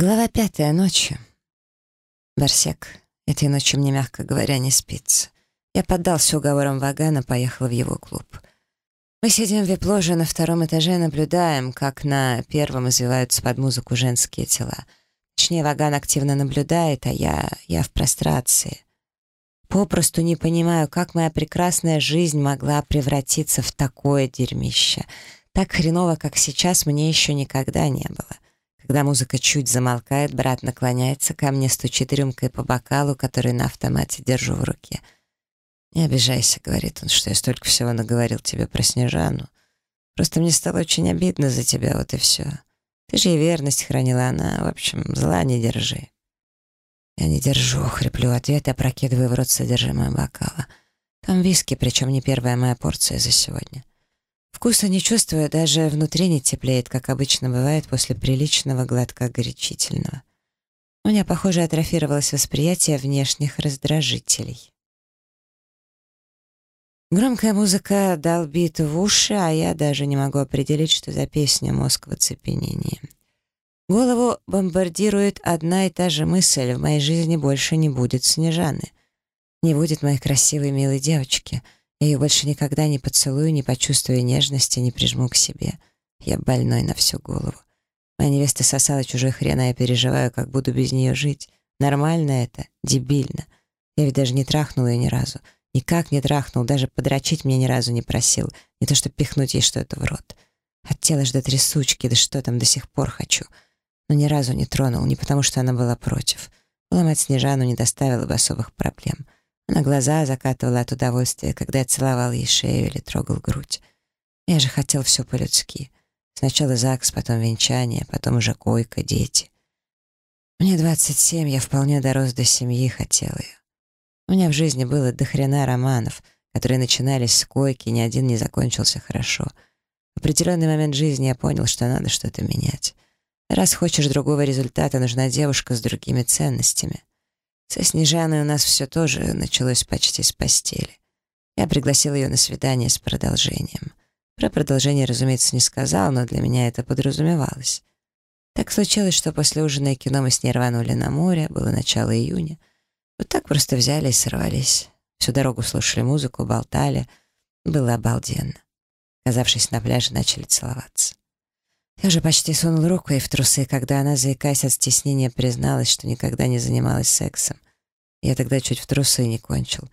Глава пятая ночью. Барсек. Этой ночью мне, мягко говоря, не спится. Я поддался уговорам Вагана, поехал в его клуб. Мы сидим в вип-ложе на втором этаже, наблюдаем, как на первом извиваются под музыку женские тела. Точнее, Ваган активно наблюдает, а я... я в прострации. Попросту не понимаю, как моя прекрасная жизнь могла превратиться в такое дерьмище. Так хреново, как сейчас, мне еще никогда не было. Когда музыка чуть замолкает, брат наклоняется ко мне, стучит рюмкой по бокалу, который на автомате держу в руке. «Не обижайся», — говорит он, — «что я столько всего наговорил тебе про Снежану. Просто мне стало очень обидно за тебя, вот и все. Ты же и верность хранила она. В общем, зла не держи». Я не держу, хриплю ответ опрокидываю в рот содержимое бокала. Там виски, причем не первая моя порция за сегодня. Вкуса не чувствую, даже внутри не теплеет, как обычно бывает после приличного глотка горячительного. У меня, похоже, атрофировалось восприятие внешних раздражителей. Громкая музыка долбит в уши, а я даже не могу определить, что за песня «Мозг в оцепенении». Голову бомбардирует одна и та же мысль. В моей жизни больше не будет Снежаны. Не будет моей красивой, милой девочки — я ее больше никогда не поцелую, не почувствую нежности, не прижму к себе. Я больной на всю голову. Моя невеста сосала чужой хрен, а я переживаю, как буду без нее жить. Нормально это? Дебильно. Я ведь даже не трахнул ее ни разу. Никак не трахнул, даже подрочить меня ни разу не просил. Не то что пихнуть ей что-то в рот. Хотела ж до трясучки, да что там до сих пор хочу. Но ни разу не тронул, не потому что она была против. Ломать Снежану не доставило бы особых проблем. Она глаза закатывала от удовольствия, когда я целовал ей шею или трогал грудь. Я же хотел все по-людски. Сначала ЗАГС, потом венчание, потом уже койка, дети. Мне 27, я вполне дорос до семьи, хотел ее. У меня в жизни было дохрена романов, которые начинались с койки, ни один не закончился хорошо. В определенный момент жизни я понял, что надо что-то менять. Раз хочешь другого результата, нужна девушка с другими ценностями. Со Снежаной у нас все тоже началось почти с постели. Я пригласил ее на свидание с продолжением. Про продолжение, разумеется, не сказал, но для меня это подразумевалось. Так случилось, что после ужина и кино мы с ней рванули на море, было начало июня. Вот так просто взяли и сорвались. Всю дорогу слушали музыку, болтали. Было обалденно. Оказавшись на пляже, начали целоваться. Я уже почти сунул руку ей в трусы, когда она, заикаясь от стеснения, призналась, что никогда не занималась сексом. Я тогда чуть в трусы не кончил.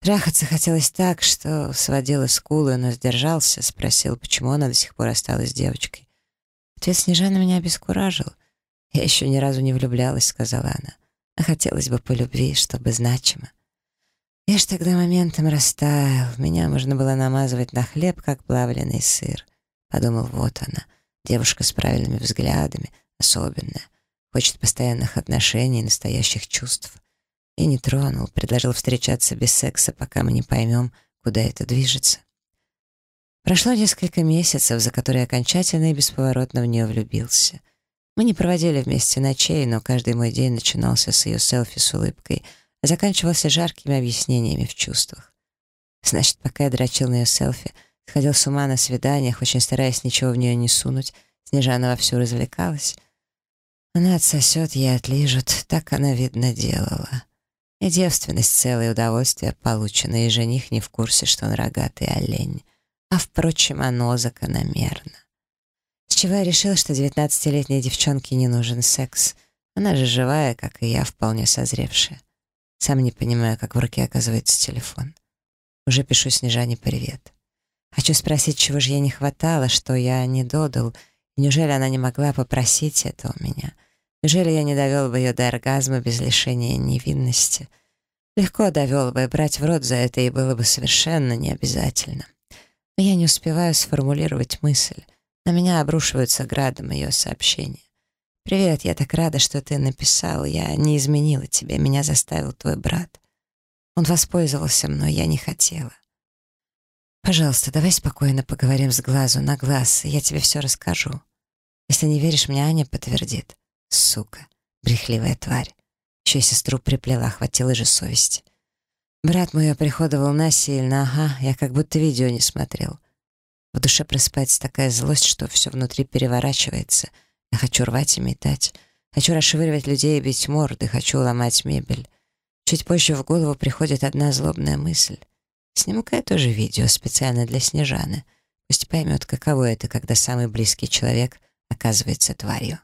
Трахаться хотелось так, что сводила скулы, но сдержался, спросил, почему она до сих пор осталась девочкой. Ответ Снежана меня обескуражил. «Я еще ни разу не влюблялась», — сказала она. «А хотелось бы по любви, чтобы значимо». Я ж тогда моментом растаял. Меня можно было намазывать на хлеб, как плавленый сыр. Подумал, вот она — Девушка с правильными взглядами, особенная, хочет постоянных отношений и настоящих чувств. И не тронул, предложил встречаться без секса, пока мы не поймем, куда это движется. Прошло несколько месяцев, за которые окончательно и бесповоротно в нее влюбился. Мы не проводили вместе ночей, но каждый мой день начинался с ее селфи с улыбкой, а заканчивался жаркими объяснениями в чувствах. Значит, пока я дрочил на ее селфи — Сходил с ума на свиданиях, очень стараясь ничего в нее не сунуть. Снежана вовсю развлекалась. Она отсосет, ей отлижет. Так она, видно, делала. И девственность целое удовольствие получено, и жених не в курсе, что он рогатый олень. А, впрочем, оно закономерно. С чего я решила, что девятнадцатилетней девчонке не нужен секс? Она же живая, как и я, вполне созревшая. Сам не понимаю, как в руке оказывается телефон. Уже пишу Снежане привет. Хочу спросить, чего же ей не хватало, что я не додал. неужели она не могла попросить это у меня? Неужели я не довел бы ее до оргазма без лишения невинности? Легко довел бы, брать в рот за это и было бы совершенно необязательно. Но я не успеваю сформулировать мысль. На меня обрушиваются градом ее сообщения. «Привет, я так рада, что ты написал. Я не изменила тебе, меня заставил твой брат. Он воспользовался мной, я не хотела. Пожалуйста, давай спокойно поговорим с глазу на глаз, я тебе все расскажу. Если не веришь мне, Аня подтвердит. Сука, брехливая тварь. Еще и сестру приплела, хватило же совести. Брат мой оприходовал насильно, ага, я как будто видео не смотрел. В душе просыпается такая злость, что все внутри переворачивается. Я хочу рвать и метать. Хочу расшвыривать людей и бить морды, хочу ломать мебель. Чуть позже в голову приходит одна злобная мысль. Сниму-ка я тоже видео специально для Снежаны. Пусть поймет, каково это, когда самый близкий человек оказывается тварью.